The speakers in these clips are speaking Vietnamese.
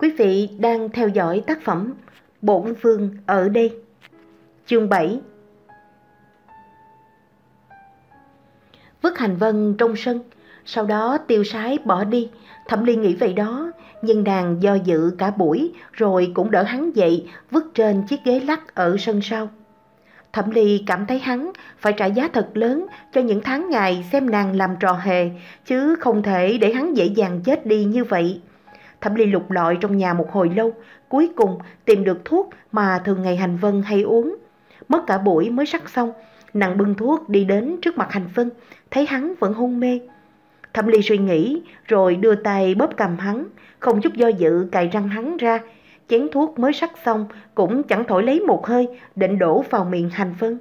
Quý vị đang theo dõi tác phẩm Bổn Vương ở đây. Chương 7 Vứt hành vân trong sân, sau đó tiêu sái bỏ đi. Thẩm Ly nghĩ vậy đó, nhưng nàng do dự cả buổi rồi cũng đỡ hắn dậy vứt trên chiếc ghế lắc ở sân sau. Thẩm Ly cảm thấy hắn phải trả giá thật lớn cho những tháng ngày xem nàng làm trò hề, chứ không thể để hắn dễ dàng chết đi như vậy. Thẩm Ly lục lọi trong nhà một hồi lâu, cuối cùng tìm được thuốc mà thường ngày Hành Vân hay uống. Mất cả buổi mới sắc xong, nàng bưng thuốc đi đến trước mặt Hành Vân, thấy hắn vẫn hôn mê. Thẩm Ly suy nghĩ, rồi đưa tay bóp cầm hắn, không chút do dự cài răng hắn ra. Chén thuốc mới sắc xong, cũng chẳng thổi lấy một hơi, định đổ vào miệng Hành Vân.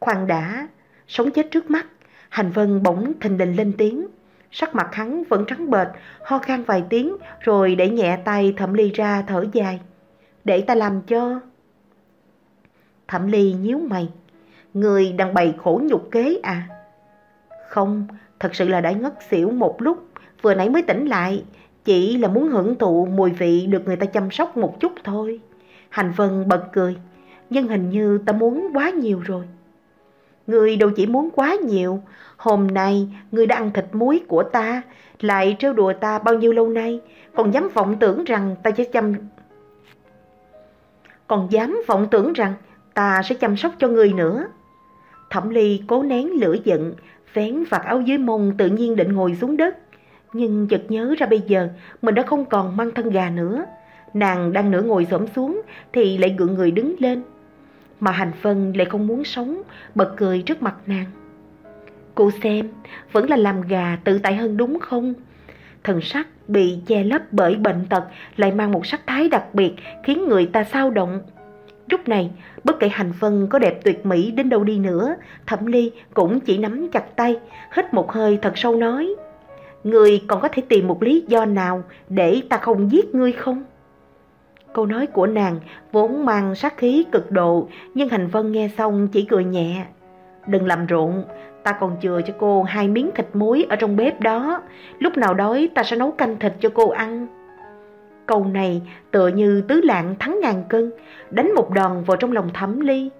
Khoan đã, sống chết trước mắt, Hành Vân bỗng thình lình lên tiếng. Sắc mặt hắn vẫn trắng bệch, ho khan vài tiếng rồi để nhẹ tay Thẩm Ly ra thở dài. Để ta làm cho. Thẩm Ly nhíu mày. Người đang bày khổ nhục kế à? Không, thật sự là đã ngất xỉu một lúc, vừa nãy mới tỉnh lại. Chỉ là muốn hưởng thụ mùi vị được người ta chăm sóc một chút thôi. Hành Vân bật cười, nhưng hình như ta muốn quá nhiều rồi. Người đâu chỉ muốn quá nhiều, hôm nay người đã ăn thịt muối của ta, lại trêu đùa ta bao nhiêu lâu nay, còn dám vọng tưởng rằng ta sẽ chăm... Còn dám vọng tưởng rằng ta sẽ chăm sóc cho người nữa. Thẩm Ly cố nén lửa giận, vén vạt áo dưới mông tự nhiên định ngồi xuống đất. Nhưng chợt nhớ ra bây giờ mình đã không còn mang thân gà nữa. Nàng đang nửa ngồi xổm xuống thì lại gượng người đứng lên. Mà Hành vân lại không muốn sống, bật cười trước mặt nàng. Cô xem, vẫn là làm gà tự tại hơn đúng không? Thần sắc bị che lấp bởi bệnh tật lại mang một sắc thái đặc biệt khiến người ta sao động. Lúc này, bất kể hành vân có đẹp tuyệt mỹ đến đâu đi nữa, Thẩm Ly cũng chỉ nắm chặt tay, hít một hơi thật sâu nói. Người còn có thể tìm một lý do nào để ta không giết ngươi không? Câu nói của nàng vốn mang sát khí cực độ, nhưng Hành Vân nghe xong chỉ cười nhẹ. Đừng làm rộn, ta còn chừa cho cô hai miếng thịt muối ở trong bếp đó. Lúc nào đói ta sẽ nấu canh thịt cho cô ăn. Câu này tựa như tứ lạng thắng ngàn cân, đánh một đòn vào trong lòng thẩm ly.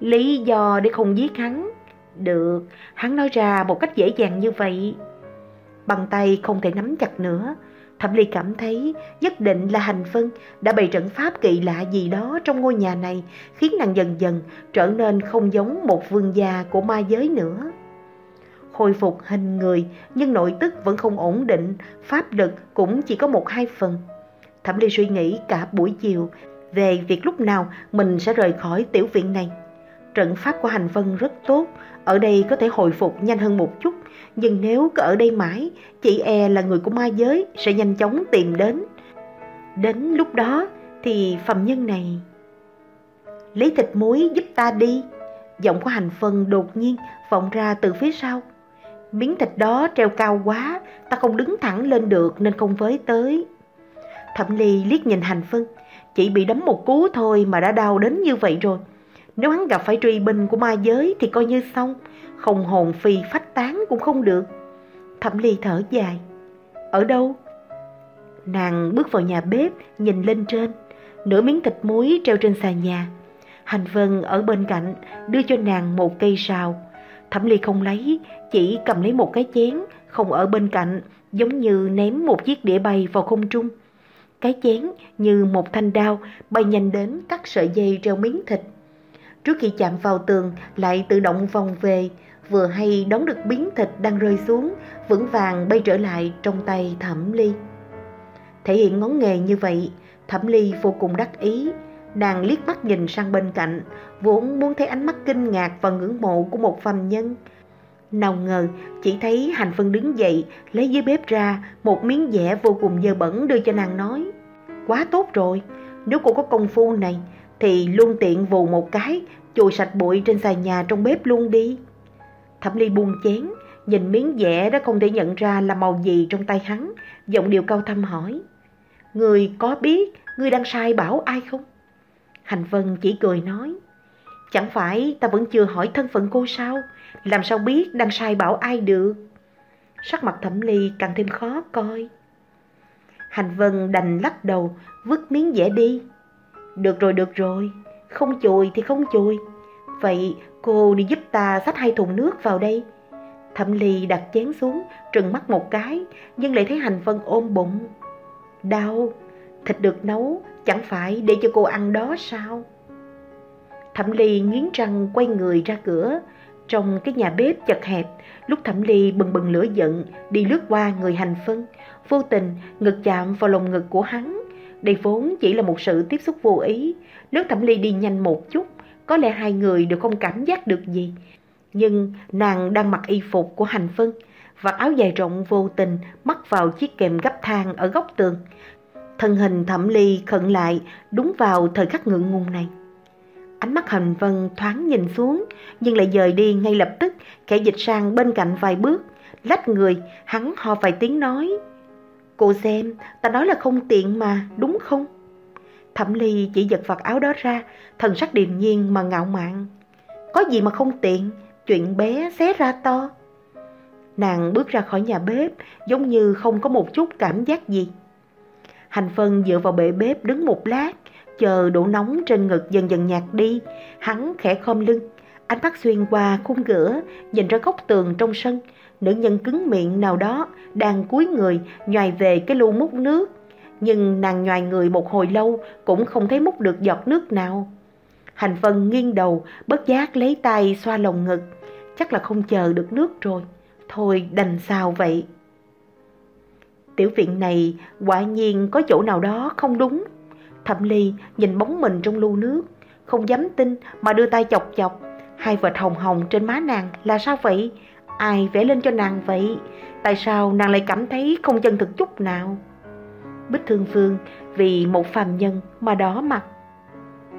Lý do để không giết hắn. Được, hắn nói ra một cách dễ dàng như vậy. Bằng tay không thể nắm chặt nữa, Thẩm Ly cảm thấy nhất định là hành phân đã bày trận pháp kỳ lạ gì đó trong ngôi nhà này khiến nàng dần dần trở nên không giống một vương gia của ma giới nữa. Hồi phục hình người nhưng nội tức vẫn không ổn định, pháp lực cũng chỉ có một hai phần. Thẩm Ly suy nghĩ cả buổi chiều về việc lúc nào mình sẽ rời khỏi tiểu viện này. Trận pháp của hành vân rất tốt, ở đây có thể hồi phục nhanh hơn một chút, nhưng nếu cứ ở đây mãi, chị e là người của ma giới sẽ nhanh chóng tìm đến. Đến lúc đó thì phàm nhân này... Lấy thịt muối giúp ta đi. Giọng của hành phân đột nhiên vọng ra từ phía sau. Miếng thịt đó treo cao quá, ta không đứng thẳng lên được nên không với tới. Thẩm Ly liếc nhìn hành phân, chỉ bị đấm một cú thôi mà đã đau đến như vậy rồi. Nếu hắn gặp phải truy binh của ma giới thì coi như xong, không hồn phi phách tán cũng không được. Thẩm Ly thở dài. Ở đâu? Nàng bước vào nhà bếp, nhìn lên trên. Nửa miếng thịt muối treo trên xà nhà. Hành Vân ở bên cạnh đưa cho nàng một cây sào. Thẩm Ly không lấy, chỉ cầm lấy một cái chén, không ở bên cạnh, giống như ném một chiếc đĩa bay vào không trung. Cái chén như một thanh đao bay nhanh đến cắt sợi dây treo miếng thịt. Trước khi chạm vào tường lại tự động vòng về, vừa hay đón được miếng thịt đang rơi xuống, vững vàng bay trở lại trong tay Thẩm Ly. Thể hiện ngón nghề như vậy, Thẩm Ly vô cùng đắc ý, nàng liếc mắt nhìn sang bên cạnh, vốn muốn thấy ánh mắt kinh ngạc và ngưỡng mộ của một phàm nhân. Nào ngờ, chỉ thấy Hành Phân đứng dậy, lấy dưới bếp ra một miếng dẻ vô cùng dơ bẩn đưa cho nàng nói. Quá tốt rồi, nếu cô có công phu này, thì luôn tiện vù một cái, chùi sạch bụi trên sàn nhà trong bếp luôn đi. Thẩm Ly buông chén, nhìn miếng dẻ đã không thể nhận ra là màu gì trong tay hắn, giọng điệu cao thâm hỏi. Người có biết người đang sai bảo ai không? Hành Vân chỉ cười nói. Chẳng phải ta vẫn chưa hỏi thân phận cô sao? Làm sao biết đang sai bảo ai được? Sắc mặt thẩm ly càng thêm khó coi. Hành Vân đành lắc đầu, vứt miếng vẽ đi. Được rồi, được rồi, không chùi thì không chùi. Vậy cô đi giúp ta xách hai thùng nước vào đây. Thẩm Ly đặt chén xuống, trừng mắt một cái, nhưng lại thấy Hành Vân ôm bụng. Đau, thịt được nấu, chẳng phải để cho cô ăn đó sao? Thẩm Ly nghiến răng quay người ra cửa, trong cái nhà bếp chật hẹp, lúc Thẩm Ly bừng bừng lửa giận đi lướt qua người hành phân, vô tình ngực chạm vào lồng ngực của hắn. Đây vốn chỉ là một sự tiếp xúc vô ý, nếu Thẩm Ly đi nhanh một chút, có lẽ hai người đều không cảm giác được gì. Nhưng nàng đang mặc y phục của hành phân, và áo dài rộng vô tình mắc vào chiếc kèm gấp thang ở góc tường. Thân hình Thẩm Ly khẩn lại đúng vào thời khắc ngượng ngùng này. Ánh mắt hành vân thoáng nhìn xuống, nhưng lại dời đi ngay lập tức, kẻ dịch sang bên cạnh vài bước. Lách người, hắn ho vài tiếng nói. Cô xem, ta nói là không tiện mà, đúng không? Thẩm ly chỉ giật vật áo đó ra, thần sắc điềm nhiên mà ngạo mạn. Có gì mà không tiện, chuyện bé xé ra to. Nàng bước ra khỏi nhà bếp, giống như không có một chút cảm giác gì. Hành phân dựa vào bệ bếp đứng một lát, chờ độ nóng trên ngực dần dần nhạt đi, hắn khẽ khom lưng, ánh mắt xuyên qua khung cửa, nhìn ra góc tường trong sân, nữ nhân cứng miệng nào đó đang cúi người nhoài về cái lu múc nước. Nhưng nàng nhoài người một hồi lâu cũng không thấy múc được giọt nước nào. Hành Vân nghiêng đầu, bất giác lấy tay xoa lồng ngực. Chắc là không chờ được nước rồi. Thôi đành sao vậy? Tiểu viện này quả nhiên có chỗ nào đó không đúng. Thẩm Ly nhìn bóng mình trong lu nước, không dám tin mà đưa tay chọc chọc. Hai vệt hồng hồng trên má nàng là sao vậy? Ai vẽ lên cho nàng vậy? Tại sao nàng lại cảm thấy không chân thực chút nào? Bích Thương Phương vì một phàm nhân mà đỏ mặt.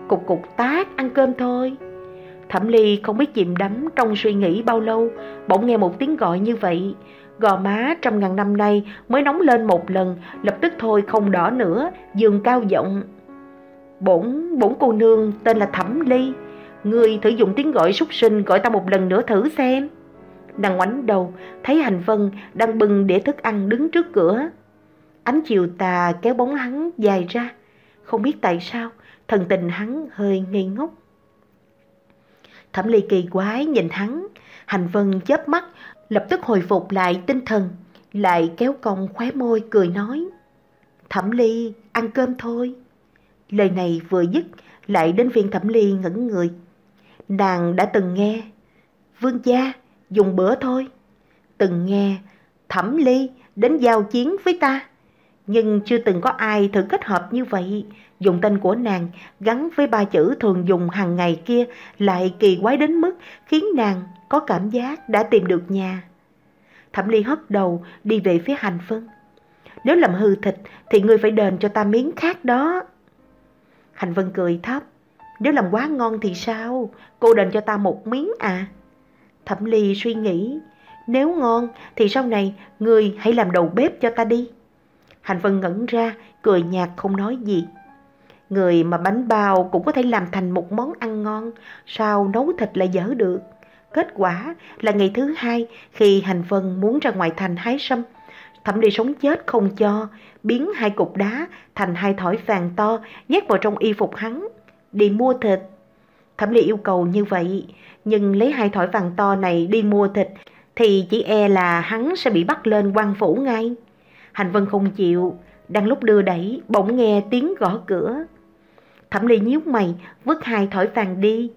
Cục cục tác ăn cơm thôi. Thẩm Ly không biết chìm đắm trong suy nghĩ bao lâu, bỗng nghe một tiếng gọi như vậy. Gò má trăm ngàn năm nay mới nóng lên một lần, lập tức thôi không đỏ nữa, giường cao giọng. Bổn, bổn cô nương tên là Thẩm Ly, người thử dùng tiếng gọi súc sinh gọi ta một lần nữa thử xem. Nàng ngoảnh đầu, thấy Hành Vân đang bưng để thức ăn đứng trước cửa. Ánh chiều tà kéo bóng hắn dài ra, không biết tại sao, thần tình hắn hơi ngây ngốc. Thẩm Ly kỳ quái nhìn hắn, Hành Vân chớp mắt, lập tức hồi phục lại tinh thần, lại kéo cong khóe môi cười nói. Thẩm Ly, ăn cơm thôi. Lời này vừa dứt, lại đến viên Thẩm Ly ngẩn người. Nàng đã từng nghe, vương gia, dùng bữa thôi. Từng nghe, Thẩm Ly đến giao chiến với ta. Nhưng chưa từng có ai thử kết hợp như vậy. Dùng tên của nàng gắn với ba chữ thường dùng hàng ngày kia lại kỳ quái đến mức khiến nàng có cảm giác đã tìm được nhà. Thẩm Ly hất đầu đi về phía hành phân. Nếu làm hư thịt thì ngươi phải đền cho ta miếng khác đó. Hành Vân cười thấp. Nếu làm quá ngon thì sao? Cô đền cho ta một miếng à? Thẩm Ly suy nghĩ. Nếu ngon thì sau này người hãy làm đầu bếp cho ta đi. Hành Vân ngẩn ra, cười nhạt không nói gì. Người mà bánh bao cũng có thể làm thành một món ăn ngon, sao nấu thịt lại dở được. Kết quả là ngày thứ hai khi Hành Vân muốn ra ngoài thành hái sâm, Thẩm Ly sống chết không cho, biến hai cục đá thành hai thỏi vàng to nhét vào trong y phục hắn, đi mua thịt. Thẩm Ly yêu cầu như vậy, nhưng lấy hai thỏi vàng to này đi mua thịt thì chỉ e là hắn sẽ bị bắt lên quan phủ ngay. Hành Vân không chịu, đang lúc đưa đẩy bỗng nghe tiếng gõ cửa. Thẩm Ly nhíu mày, vứt hai thỏi vàng đi.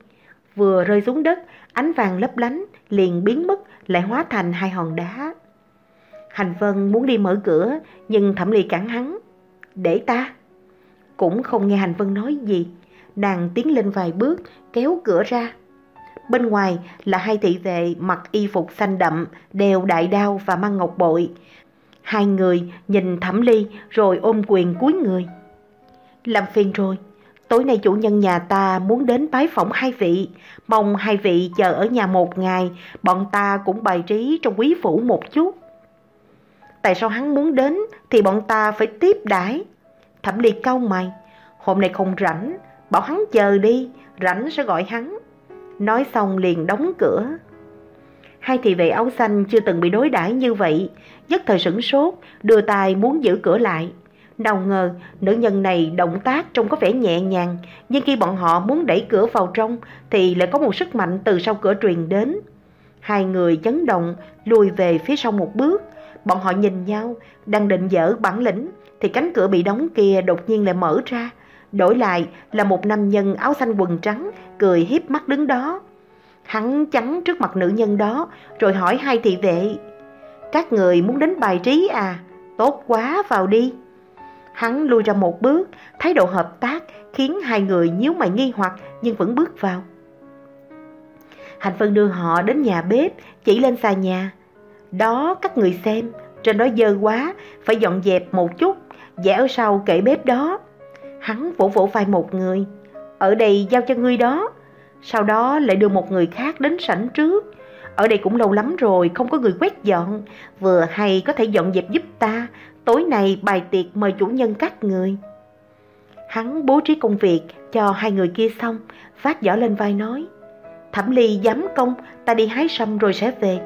Vừa rơi xuống đất, ánh vàng lấp lánh, liền biến mất, lại hóa thành hai hòn đá. Hành Vân muốn đi mở cửa, nhưng Thẩm Ly cản hắn. Để ta. Cũng không nghe Hành Vân nói gì. Nàng tiến lên vài bước, kéo cửa ra. Bên ngoài là hai thị vệ mặc y phục xanh đậm, đeo đại đao và mang ngọc bội. Hai người nhìn Thẩm Ly rồi ôm quyền cúi người. Làm phiền rồi, tối nay chủ nhân nhà ta muốn đến bái phỏng hai vị. Mong hai vị chờ ở nhà một ngày, bọn ta cũng bày trí trong quý phủ một chút. Tại sao hắn muốn đến thì bọn ta phải tiếp đãi Thẩm Ly cau mày, hôm nay không rảnh, bảo hắn chờ đi, rảnh sẽ gọi hắn. Nói xong liền đóng cửa. Hai thị vệ áo xanh chưa từng bị đối đãi như vậy, nhất thời sửng sốt, đưa tay muốn giữ cửa lại. Nào ngờ, nữ nhân này động tác trông có vẻ nhẹ nhàng, nhưng khi bọn họ muốn đẩy cửa vào trong thì lại có một sức mạnh từ sau cửa truyền đến. Hai người chấn động, lùi về phía sau một bước. Bọn họ nhìn nhau, đang định dở bản lĩnh, thì cánh cửa bị đóng kia đột nhiên lại mở ra. Đổi lại là một nam nhân áo xanh quần trắng, cười hiếp mắt đứng đó. Hắn chắn trước mặt nữ nhân đó, rồi hỏi hai thị vệ. Các người muốn đến bài trí à? Tốt quá, vào đi. Hắn lui ra một bước, thái độ hợp tác khiến hai người nhíu mày nghi hoặc nhưng vẫn bước vào. Hành Vân đưa họ đến nhà bếp, chỉ lên xà nhà. Đó các người xem, trên đó dơ quá, phải dọn dẹp một chút, vẽ ở sau kệ bếp đó. Hắn vỗ vỗ vai một người, ở đây giao cho ngươi đó. Sau đó lại đưa một người khác đến sảnh trước. Ở đây cũng lâu lắm rồi, không có người quét dọn, vừa hay có thể dọn dẹp giúp ta, tối nay bài tiệc mời chủ nhân các người. Hắn bố trí công việc cho hai người kia xong, phát giỏ lên vai nói. Thẩm Ly dám công, ta đi hái sâm rồi sẽ về.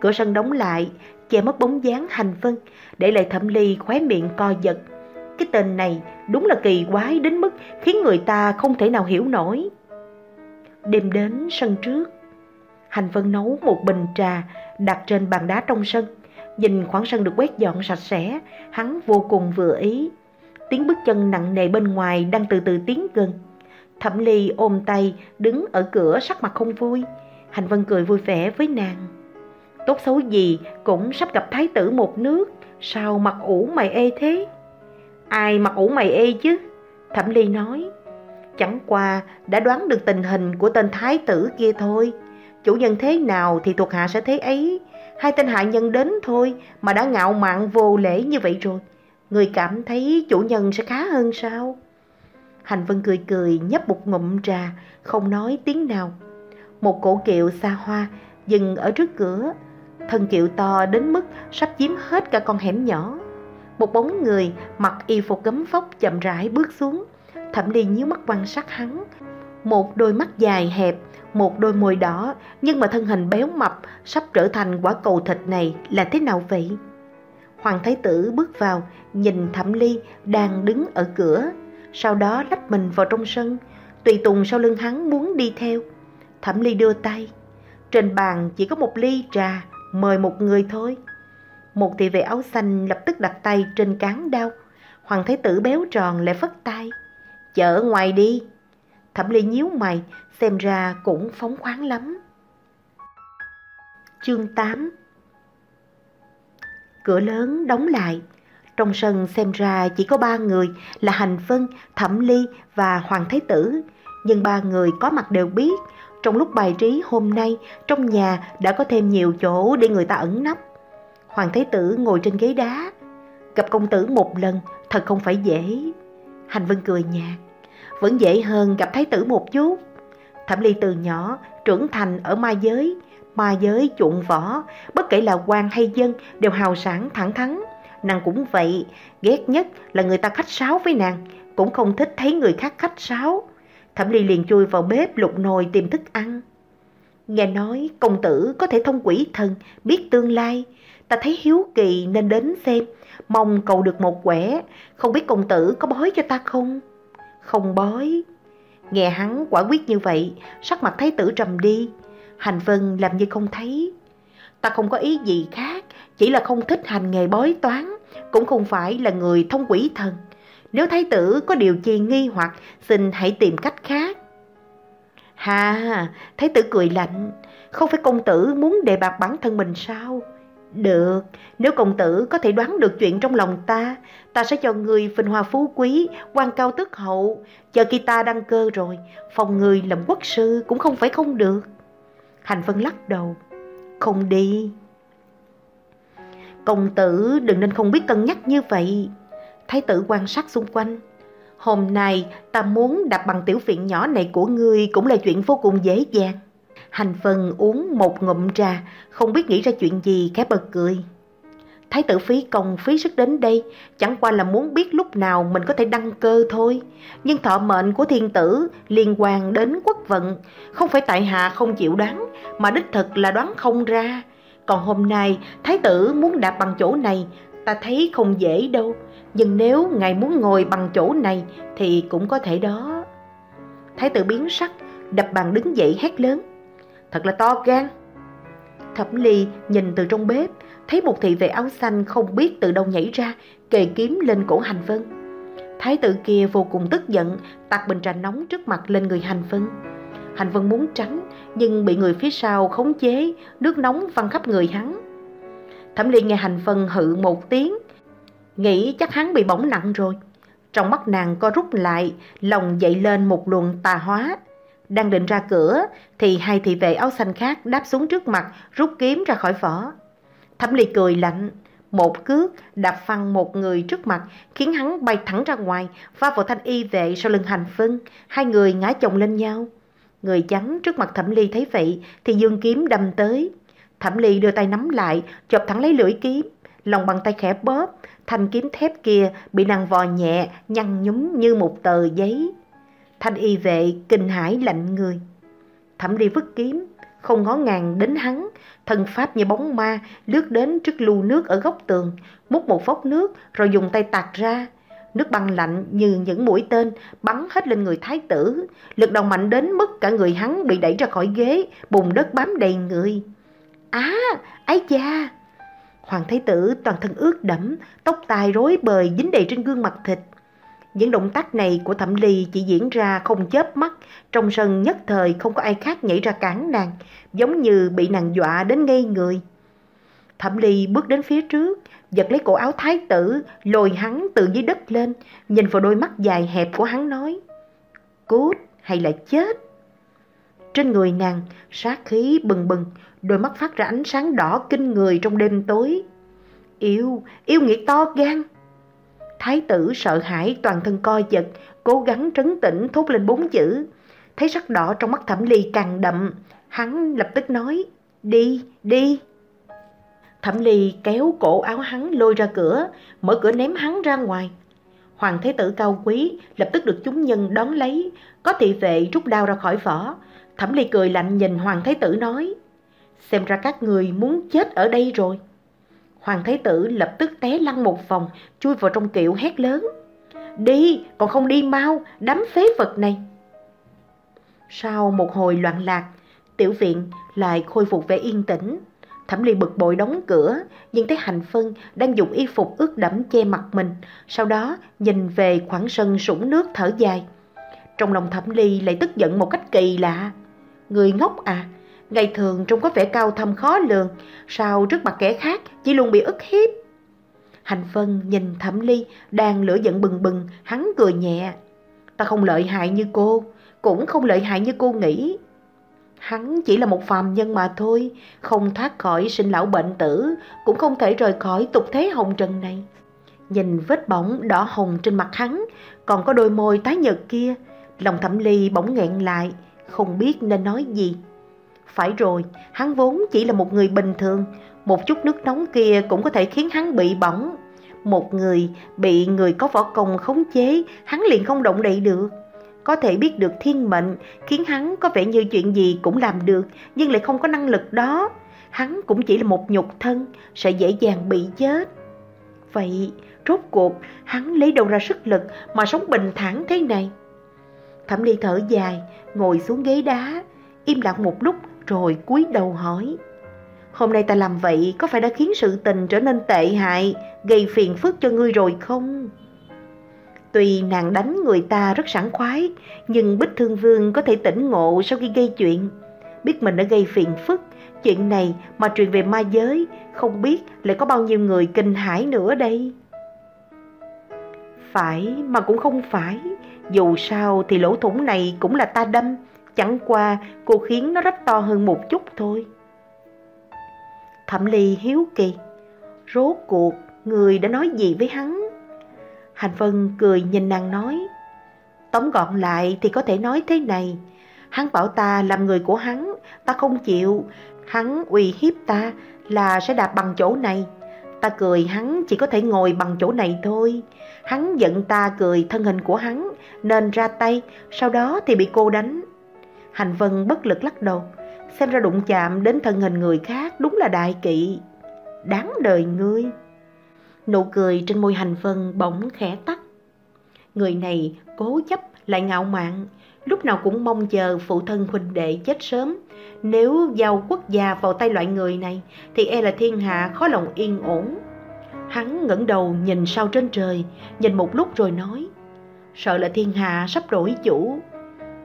Cửa sân đóng lại, che mất bóng dáng hành vân, để lại Thẩm Ly khóe miệng co giật. Cái tên này đúng là kỳ quái đến mức khiến người ta không thể nào hiểu nổi. Đêm đến sân trước, Hành Vân nấu một bình trà đặt trên bàn đá trong sân. Nhìn khoảng sân được quét dọn sạch sẽ, hắn vô cùng vừa ý. Tiếng bước chân nặng nề bên ngoài đang từ từ tiến gần. Thẩm Ly ôm tay, đứng ở cửa sắc mặt không vui. Hành Vân cười vui vẻ với nàng. Tốt xấu gì cũng sắp gặp thái tử một nước, sao mặt ủ mày ê thế? Ai mặt ủ mày ê chứ? Thẩm Ly nói. Chẳng qua đã đoán được tình hình của tên thái tử kia thôi. Chủ nhân thế nào thì thuộc hạ sẽ thế ấy. Hai tên hạ nhân đến thôi mà đã ngạo mạn vô lễ như vậy rồi. Người cảm thấy chủ nhân sẽ khá hơn sao? Hành Vân cười cười nhấp một ngụm trà, không nói tiếng nào. Một cổ kiệu xa hoa dừng ở trước cửa. Thân kiệu to đến mức sắp chiếm hết cả con hẻm nhỏ. Một bóng người mặc y phục gấm phóc chậm rãi bước xuống. Thẩm Ly nhíu mắt quan sát hắn. Một đôi mắt dài hẹp, một đôi môi đỏ, nhưng mà thân hình béo mập sắp trở thành quả cầu thịt này là thế nào vậy? Hoàng Thái Tử bước vào, nhìn Thẩm Ly đang đứng ở cửa, sau đó lách mình vào trong sân, tùy tùng sau lưng hắn muốn đi theo. Thẩm Ly đưa tay, trên bàn chỉ có một ly trà, mời một người thôi. Một thị vệ áo xanh lập tức đặt tay trên cán đao, Hoàng Thái Tử béo tròn lại phất tay. Chở ngoài đi. Thẩm Ly nhíu mày, xem ra cũng phóng khoáng lắm. Chương 8 Cửa lớn đóng lại. Trong sân xem ra chỉ có ba người là Hành Vân, Thẩm Ly và Hoàng Thái Tử. Nhưng ba người có mặt đều biết, trong lúc bài trí hôm nay, trong nhà đã có thêm nhiều chỗ để người ta ẩn nấp. Hoàng Thái Tử ngồi trên ghế đá. Gặp công tử một lần thật không phải dễ. Hành Vân cười nhạt. Vẫn dễ hơn gặp Thái Tử một chút. Thẩm Ly từ nhỏ trưởng thành ở ma giới, ma giới chuộng võ, bất kể là quan hay dân đều hào sản thẳng thắn. Nàng cũng vậy, ghét nhất là người ta khách sáo với nàng, cũng không thích thấy người khác khách sáo. Thẩm Ly liền chui vào bếp lục nồi tìm thức ăn. Nghe nói công tử có thể thông quỷ thần, biết tương lai. Ta thấy hiếu kỳ nên đến xem, mong cầu được một quẻ, không biết công tử có bói cho ta không? Không bói. Nghe hắn quả quyết như vậy, sắc mặt thái tử trầm đi. Hành Vân làm như không thấy. Ta không có ý gì khác, chỉ là không thích hành nghề bói toán, cũng không phải là người thông quỷ thần. Nếu thái tử có điều gì nghi hoặc, xin hãy tìm cách khác. Hà, thái tử cười lạnh, không phải công tử muốn đề bạc bản thân mình sao? Được, nếu công tử có thể đoán được chuyện trong lòng ta, ta sẽ cho người phình hoa phú quý, quan cao tước hậu. Chờ khi ta đăng cơ rồi, phòng người làm quốc sư cũng không phải không được. Hành Vân lắc đầu, không đi. Công tử đừng nên không biết cân nhắc như vậy. Thái tử quan sát xung quanh. Hôm nay ta muốn đập bằng tiểu viện nhỏ này của ngươi cũng là chuyện vô cùng dễ dàng. Hành Vân uống một ngụm trà, không biết nghĩ ra chuyện gì khẽ bật cười. Thái tử phí công phí sức đến đây, chẳng qua là muốn biết lúc nào mình có thể đăng cơ thôi. Nhưng thọ mệnh của thiên tử liên quan đến quốc vận, không phải tại hạ không chịu đoán, mà đích thực là đoán không ra. Còn hôm nay, thái tử muốn đạp bằng chỗ này, ta thấy không dễ đâu, nhưng nếu ngài muốn ngồi bằng chỗ này thì cũng có thể đó. Thái tử biến sắc, đập bàn đứng dậy hét lớn. Thật là to gan. Thẩm ly nhìn từ trong bếp, thấy một thị vệ áo xanh không biết từ đâu nhảy ra, kề kiếm lên cổ hành vân. Thái tử kia vô cùng tức giận, tạt bình trà nóng trước mặt lên người hành vân. Hành vân muốn tránh, nhưng bị người phía sau khống chế, nước nóng văng khắp người hắn. Thẩm ly nghe hành vân hự một tiếng, nghĩ chắc hắn bị bỏng nặng rồi. Trong mắt nàng co rút lại, lòng dậy lên một luồng tà hóa. Đang định ra cửa, thì hai thị vệ áo xanh khác đáp xuống trước mặt, rút kiếm ra khỏi vỏ. Thẩm ly cười lạnh, một cước đạp phăng một người trước mặt, khiến hắn bay thẳng ra ngoài, va vào thanh y vệ sau lưng hành phân, hai người ngã chồng lên nhau. Người trắng trước mặt thẩm ly thấy vậy, thì dương kiếm đâm tới. Thẩm ly đưa tay nắm lại, chộp thẳng lấy lưỡi kiếm, lòng bàn tay khẽ bóp, thanh kiếm thép kia bị nàng vò nhẹ, nhăn nhúm như một tờ giấy. Thanh y vệ kinh hãi lạnh người. Thẩm đi vứt kiếm, không ngó ngàng đến hắn, thân pháp như bóng ma lướt đến trước lu nước ở góc tường, múc một phốc nước rồi dùng tay tạt ra. Nước băng lạnh như những mũi tên bắn hết lên người thái tử, lực đồng mạnh đến mức cả người hắn bị đẩy ra khỏi ghế, bùn đất bám đầy người. Á, à, ái da! Hoàng Thái Tử toàn thân ướt đẫm, tóc tai rối bời dính đầy trên gương mặt thịt. Những động tác này của Thẩm Ly chỉ diễn ra không chớp mắt, trong sân nhất thời không có ai khác nhảy ra cản nàng, giống như bị nàng dọa đến ngây người. Thẩm Ly bước đến phía trước, giật lấy cổ áo thái tử, lôi hắn từ dưới đất lên, nhìn vào đôi mắt dài hẹp của hắn nói, cút hay là chết? Trên người nàng, sát khí bừng bừng, đôi mắt phát ra ánh sáng đỏ kinh người trong đêm tối. Yêu, yêu nghĩa to gan. Thái tử sợ hãi toàn thân co giật, cố gắng trấn tĩnh thốt lên bốn chữ. Thấy sắc đỏ trong mắt thẩm ly càng đậm, hắn lập tức nói, đi, đi. Thẩm ly kéo cổ áo hắn lôi ra cửa, mở cửa ném hắn ra ngoài. Hoàng thế tử cao quý lập tức được chúng nhân đón lấy, có thị vệ rút đao ra khỏi vỏ. Thẩm ly cười lạnh nhìn Hoàng thế tử nói, xem ra các người muốn chết ở đây rồi. Hoàng Thái Tử lập tức té lăn một vòng, chui vào trong kiệu hét lớn. Đi, còn không đi mau, đám phế vật này. Sau một hồi loạn lạc, tiểu viện lại khôi phục vẻ yên tĩnh. Thẩm Ly bực bội đóng cửa, nhưng thấy Hành Phân đang dùng y phục ướt đẫm che mặt mình, sau đó nhìn về khoảng sân sũng nước thở dài. Trong lòng Thẩm Ly lại tức giận một cách kỳ lạ. Người ngốc à, Ngày thường trông có vẻ cao thâm khó lường, sao trước mặt kẻ khác chỉ luôn bị ức hiếp. Hành Vân nhìn Thẩm Ly đang lửa giận bừng bừng, hắn cười nhẹ. Ta không lợi hại như cô, cũng không lợi hại như cô nghĩ. Hắn chỉ là một phàm nhân mà thôi, không thoát khỏi sinh lão bệnh tử, cũng không thể rời khỏi tục thế hồng trần này. Nhìn vết bỏng đỏ hồng trên mặt hắn, còn có đôi môi tái nhợt kia, lòng thẩm ly bỗng nghẹn lại, không biết nên nói gì. Phải rồi, hắn vốn chỉ là một người bình thường, một chút nước nóng kia cũng có thể khiến hắn bị bỏng. Một người bị người có võ công khống chế, hắn liền không động đậy được. Có thể biết được thiên mệnh, khiến hắn có vẻ như chuyện gì cũng làm được, nhưng lại không có năng lực đó. Hắn cũng chỉ là một nhục thân, sẽ dễ dàng bị chết. Vậy, rốt cuộc, hắn lấy đâu ra sức lực mà sống bình thản thế này? Thẩm Ly thở dài, ngồi xuống ghế đá, im lặng một lúc rồi cúi đầu hỏi. Hôm nay ta làm vậy có phải đã khiến sự tình trở nên tệ hại, gây phiền phức cho ngươi rồi không? Tuy nàng đánh người ta rất sảng khoái, nhưng Bích Thương Vương có thể tỉnh ngộ sau khi gây chuyện. Biết mình đã gây phiền phức, chuyện này mà truyền về ma giới, không biết lại có bao nhiêu người kinh hãi nữa đây. Phải mà cũng không phải, dù sao thì lỗ thủng này cũng là ta đâm, Chẳng qua cô khiến nó rách to hơn một chút thôi. Thẩm Ly hiếu kỳ. Rốt cuộc, người đã nói gì với hắn? Hành Vân cười nhìn nàng nói. Tóm gọn lại thì có thể nói thế này. Hắn bảo ta làm người của hắn, ta không chịu. Hắn uy hiếp ta là sẽ đạp bằng chỗ này. Ta cười hắn chỉ có thể ngồi bằng chỗ này thôi. Hắn giận ta cười thân hình của hắn nên ra tay, sau đó thì bị cô đánh. Hành Vân bất lực lắc đầu, xem ra đụng chạm đến thân hình người khác đúng là đại kỵ. Đáng đời ngươi. Nụ cười trên môi hành vân bỗng khẽ tắt. Người này cố chấp lại ngạo mạn, lúc nào cũng mong chờ phụ thân huynh đệ chết sớm. Nếu giao quốc gia vào tay loại người này, thì e là thiên hạ khó lòng yên ổn. Hắn ngẩng đầu nhìn sao trên trời, nhìn một lúc rồi nói, sợ là thiên hạ sắp đổi chủ.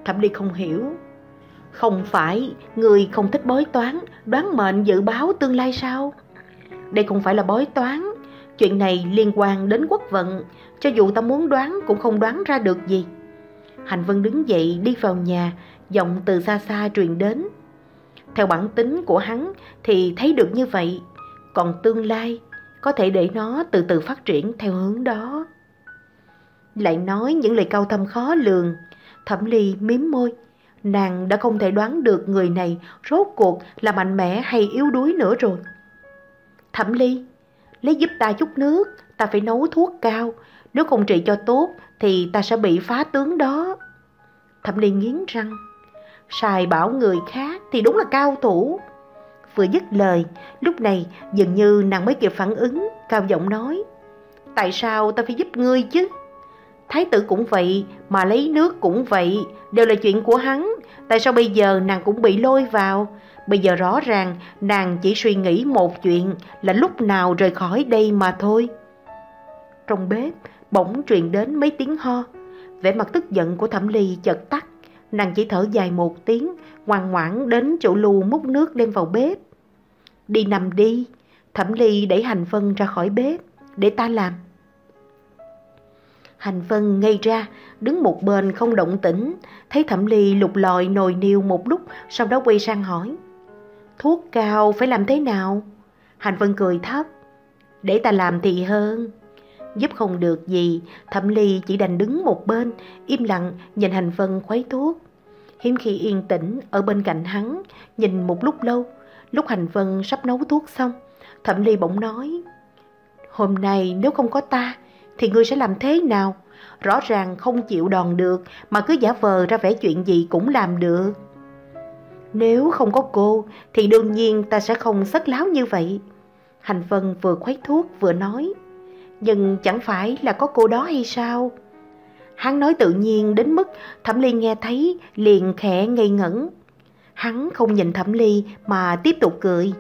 Thẩm Ly không hiểu. Không phải người không thích bói toán, đoán mệnh dự báo tương lai sao? Đây không phải là bói toán, chuyện này liên quan đến quốc vận, cho dù ta muốn đoán cũng không đoán ra được gì. Hành Vân đứng dậy đi vào nhà, giọng từ xa xa truyền đến. Theo bản tính của hắn thì thấy được như vậy, còn tương lai có thể để nó từ từ phát triển theo hướng đó. Lại nói những lời cao thâm khó lường, thẩm ly miếm môi. Nàng đã không thể đoán được người này rốt cuộc là mạnh mẽ hay yếu đuối nữa rồi. Thẩm ly, lấy giúp ta chút nước, ta phải nấu thuốc cao. Nếu không trị cho tốt thì ta sẽ bị phá tướng đó. Thẩm ly nghiến răng. Xài bảo người khác thì đúng là cao thủ. Vừa dứt lời, lúc này dường như nàng mới kịp phản ứng, cao giọng nói. Tại sao ta phải giúp ngươi chứ? Thái tử cũng vậy, mà lấy nước cũng vậy, đều là chuyện của hắn. Tại sao bây giờ nàng cũng bị lôi vào? Bây giờ rõ ràng nàng chỉ suy nghĩ một chuyện là lúc nào rời khỏi đây mà thôi. Trong bếp, bỗng truyền đến mấy tiếng ho. Vẻ mặt tức giận của thẩm ly chợt tắt. Nàng chỉ thở dài một tiếng, ngoan ngoãn đến chỗ lu múc nước đem vào bếp. Đi nằm đi, thẩm ly đẩy hành vân ra khỏi bếp, để ta làm. Hành vân ngây ra, đứng một bên không động tĩnh, thấy thẩm ly lục lọi nồi niêu một lúc, sau đó quay sang hỏi. Thuốc cao phải làm thế nào? Hành vân cười thấp. Để ta làm thì hơn. Giúp không được gì, thẩm ly chỉ đành đứng một bên, im lặng nhìn hành vân khuấy thuốc. Hiếm khi yên tĩnh ở bên cạnh hắn, nhìn một lúc lâu, lúc hành vân sắp nấu thuốc xong, thẩm ly bỗng nói. Hôm nay nếu không có ta, thì ngươi sẽ làm thế nào? Rõ ràng không chịu đòn được mà cứ giả vờ ra vẻ chuyện gì cũng làm được. Nếu không có cô thì đương nhiên ta sẽ không sất láo như vậy. Hành Vân vừa khuấy thuốc vừa nói. Nhưng chẳng phải là có cô đó hay sao? Hắn nói tự nhiên đến mức Thẩm Ly nghe thấy liền khẽ ngây ngẩn. Hắn không nhìn Thẩm Ly mà tiếp tục cười.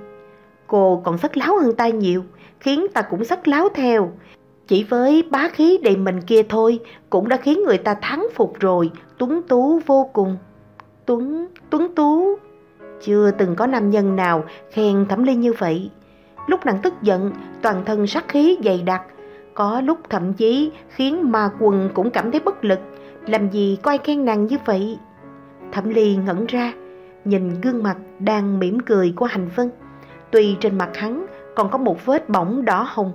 Cô còn sất láo hơn ta nhiều, khiến ta cũng sất láo theo. Chỉ với bá khí đầy mình kia thôi cũng đã khiến người ta thắng phục rồi, tuấn tú vô cùng. Tuấn, tuấn tú. Chưa từng có nam nhân nào khen Thẩm Ly như vậy. Lúc nàng tức giận, toàn thân sát khí dày đặc. Có lúc thậm chí khiến ma quần cũng cảm thấy bất lực. Làm gì có ai khen nàng như vậy? Thẩm Ly ngẩn ra, nhìn gương mặt đang mỉm cười của Hành Vân. Tuy trên mặt hắn còn có một vết bỏng đỏ hồng,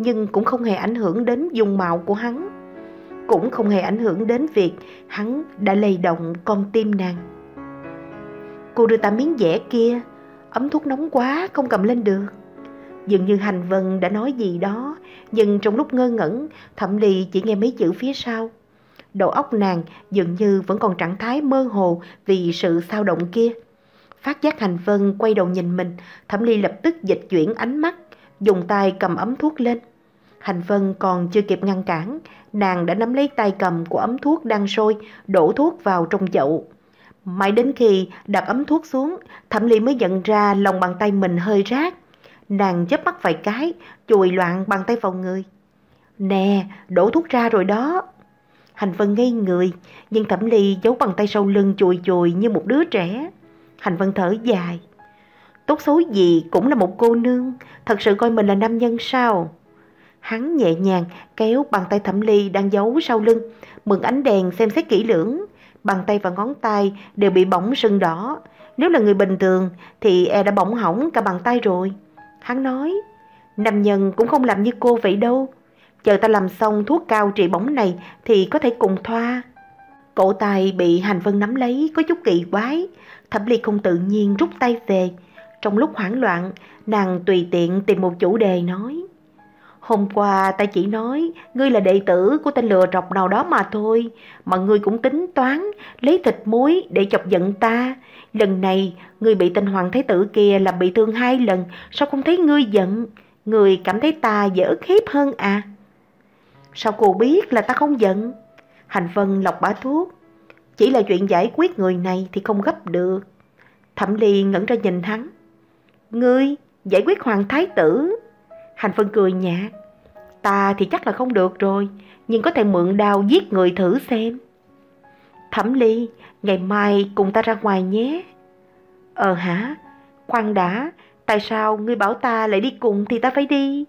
nhưng cũng không hề ảnh hưởng đến dung mạo của hắn. Cũng không hề ảnh hưởng đến việc hắn đã lay động con tim nàng. Cô đưa ta miếng dẻ kia, ấm thuốc nóng quá, không cầm lên được. Dường như Hành Vân đã nói gì đó, nhưng trong lúc ngơ ngẩn, Thẩm Ly chỉ nghe mấy chữ phía sau. Đầu óc nàng dường như vẫn còn trạng thái mơ hồ vì sự sao động kia. Phát giác Hành Vân quay đầu nhìn mình, Thẩm Ly lập tức dịch chuyển ánh mắt, dùng tay cầm ấm thuốc lên. Hành Vân còn chưa kịp ngăn cản, nàng đã nắm lấy tay cầm của ấm thuốc đang sôi, đổ thuốc vào trong chậu. Mãi đến khi đặt ấm thuốc xuống, Thẩm Ly mới nhận ra lòng bàn tay mình hơi rát. Nàng chớp mắt vài cái, chùi loạn bàn tay vào người. Nè, đổ thuốc ra rồi đó. Hành Vân ngây người, nhưng Thẩm Ly giấu bàn tay sau lưng chùi chùi như một đứa trẻ. Hành Vân thở dài. Tốt xấu gì cũng là một cô nương, thật sự coi mình là nam nhân sao? Hắn nhẹ nhàng kéo bàn tay Thẩm Ly đang giấu sau lưng, mượn ánh đèn xem xét kỹ lưỡng. Bàn tay và ngón tay đều bị bỏng sưng đỏ. Nếu là người bình thường thì e đã bỏng hỏng cả bàn tay rồi. Hắn nói, nam nhân cũng không làm như cô vậy đâu. Chờ ta làm xong thuốc cao trị bỏng này thì có thể cùng thoa. Cổ tay bị hành vân nắm lấy có chút kỳ quái. Thẩm Ly không tự nhiên rút tay về. Trong lúc hoảng loạn, nàng tùy tiện tìm một chủ đề nói. Hôm qua ta chỉ nói ngươi là đệ tử của tên lừa rọc nào đó mà thôi, mà ngươi cũng tính toán lấy thịt muối để chọc giận ta. Lần này ngươi bị tên hoàng thái tử kia làm bị thương hai lần, sao không thấy ngươi giận? Người cảm thấy ta dở khiếp hơn à? Sao cô biết là ta không giận? Hành Vân lọc bả thuốc. Chỉ là chuyện giải quyết người này thì không gấp được. Thẩm Ly ngẩn ra nhìn hắn. Ngươi giải quyết hoàng thái tử. Hành Vân cười nhạt. Ta thì chắc là không được rồi, nhưng có thể mượn đao giết người thử xem. Thẩm Ly, ngày mai cùng ta ra ngoài nhé. Ờ hả? Khoan đã, tại sao ngươi bảo ta lại đi cùng thì ta phải đi?